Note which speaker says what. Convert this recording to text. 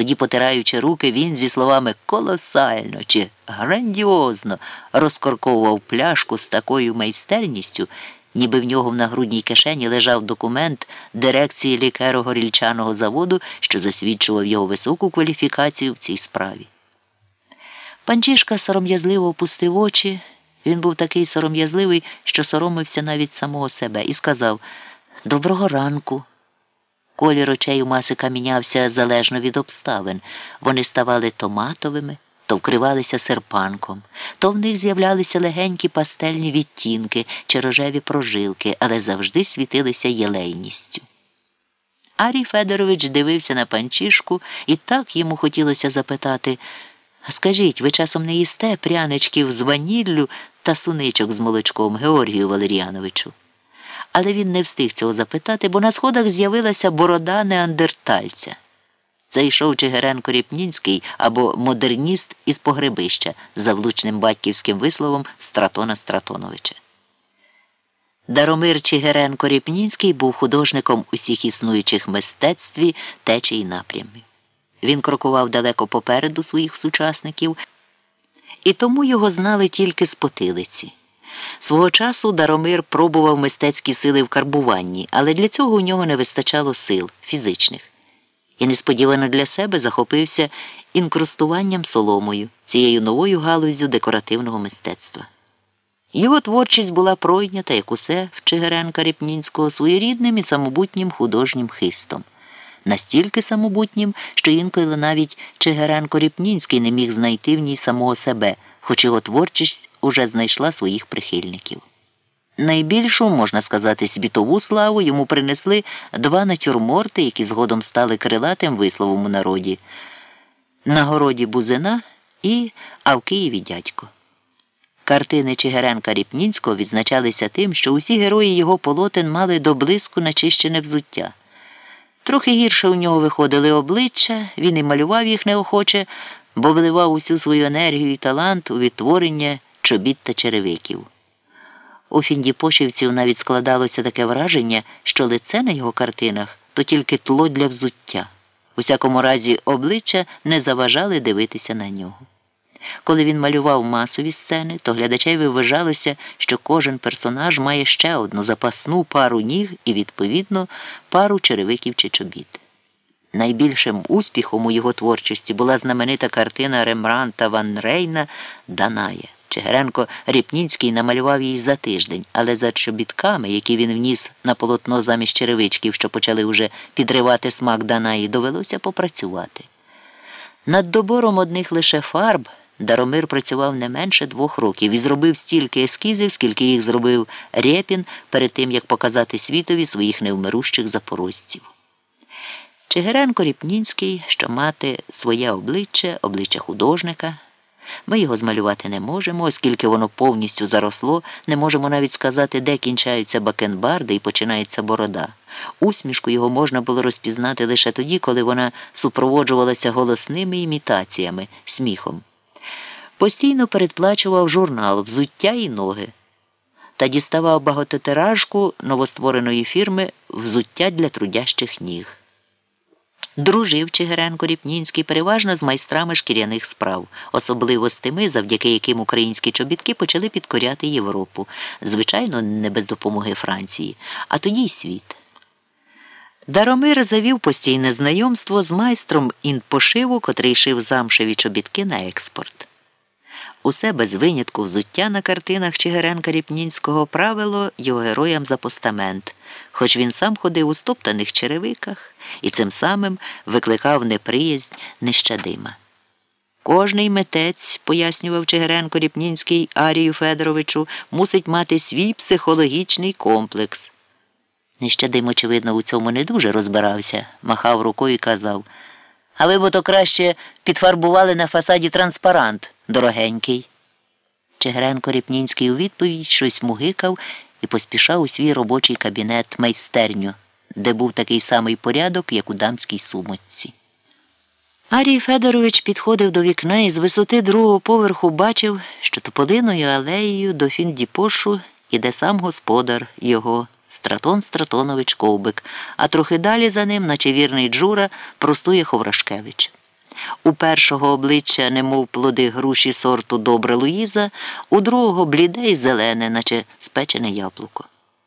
Speaker 1: Тоді, потираючи руки, він зі словами колосально чи грандіозно розкорковував пляшку з такою майстерністю, ніби в нього в нагрудній кишені лежав документ дирекції лікеро-горільчаного заводу, що засвідчував його високу кваліфікацію в цій справі. Панчішка сором'язливо опустив очі. Він був такий сором'язливий, що соромився навіть самого себе, і сказав Доброго ранку. Колір очей у Масика мінявся залежно від обставин. Вони ставали то матовими, то вкривалися серпанком, то в них з'являлися легенькі пастельні відтінки чи рожеві прожилки, але завжди світилися єлейністю. Арій Федорович дивився на панчішку, і так йому хотілося запитати Скажіть, ви часом не їсте пряничків з ваніллю та суничок з молочком Георгію Валеріановичу? Але він не встиг цього запитати, бо на сходах з'явилася борода неандертальця. Це йшов Чигиренко Ріпнінський або модерніст із погребища за влучним батьківським висловом Стратона Стратоновича. Даромир Чигиренко Ріпнінський був художником усіх існуючих мистецтві течі і напрямів. Він крокував далеко попереду своїх сучасників, і тому його знали тільки з потилиці. Свого часу Даромир пробував мистецькі сили в карбуванні, але для цього у нього не вистачало сил фізичних. І несподівано для себе захопився інкрустуванням соломою, цією новою галузю декоративного мистецтва. Його творчість була пройнята, як усе в Чигиренка Ріпнінського, своєрідним і самобутнім художнім хистом. Настільки самобутнім, що інколи навіть Чигиренко Ріпнінський не міг знайти в ній самого себе, хоч його творчість уже знайшла своїх прихильників. Найбільшу, можна сказати, світову славу йому принесли два натюрморти, які згодом стали крилатим висловом у народі на городі Бузина і А в Києві дядько. Картини Чигиренка Ріпнінського відзначалися тим, що усі герої його полотен мали до блиску начищене взуття. Трохи гірше у нього виходили обличчя, він і малював їх неохоче, бо вливав усю свою енергію і талант у відтворення чобіт та черевиків. У Фіндіпошівців навіть складалося таке враження, що лице на його картинах то тільки тло для взуття. У всякому разі, обличчя не заважали дивитися на нього. Коли він малював масові сцени, то глядачеві вважалося, що кожен персонаж має ще одну запасну пару ніг і, відповідно, пару черевиків чи чобіт. Найбільшим успіхом у його творчості була знаменита картина Рембранта Ван Рейна Даная. Чигиренко Ріпнінський намалював її за тиждень, але за чобітками, які він вніс на полотно замість черевичків, що почали вже підривати смак Данаї, довелося попрацювати. Над добором одних лише фарб Даромир працював не менше двох років і зробив стільки ескізів, скільки їх зробив Рєпін перед тим, як показати світові своїх невмирущих запорожців. Чигиренко Ріпнінський, що мати своє обличчя, обличчя художника. Ми його змалювати не можемо, оскільки воно повністю заросло, не можемо навіть сказати, де кінчаються бакенбарди і починається борода. Усмішку його можна було розпізнати лише тоді, коли вона супроводжувалася голосними імітаціями, сміхом. Постійно передплачував журнал Взуття і ноги та діставав багатотиражку новоствореної фірми Взуття для трудящих ніг. Дружив Чигиренко Ріпнінський переважно з майстрами шкіряних справ, особливо з тими, завдяки яким українські чобітки почали підкоряти Європу, звичайно, не без допомоги Франції, а тоді й світ. Даромир завів постійне знайомство з майстром інпошиву, котрий шив замшеві чобітки на експорт. Усе без винятку взуття на картинах Чигиренка Ріпнінського правило його героям за постамент, хоч він сам ходив у стоптаних черевиках і цим самим викликав неприязнь нещадима. Кожний митець, пояснював Чигиренко Ріпнінський Арію Федоровичу, мусить мати свій психологічний комплекс. Нещадим, очевидно, у цьому не дуже розбирався, махав рукою і казав. А ви б то краще підфарбували на фасаді транспарант, дорогенький. Чигиренко Ріпнінський у відповідь щось мугикав і поспішав у свій робочий кабінет майстерню, де був такий самий порядок, як у дамській сумочці. Арій Федорович підходив до вікна і з висоти другого поверху бачив, що тополиною алеєю до Фіндіпошу іде сам господар його. Стратон Стратонович Ковбик, а трохи далі за ним, наче вірний Джура, простує Ховрашкевич. У першого обличчя, немов плоди груші сорту добра Луїза, у другого бліде й зелене, наче спечене яблуко.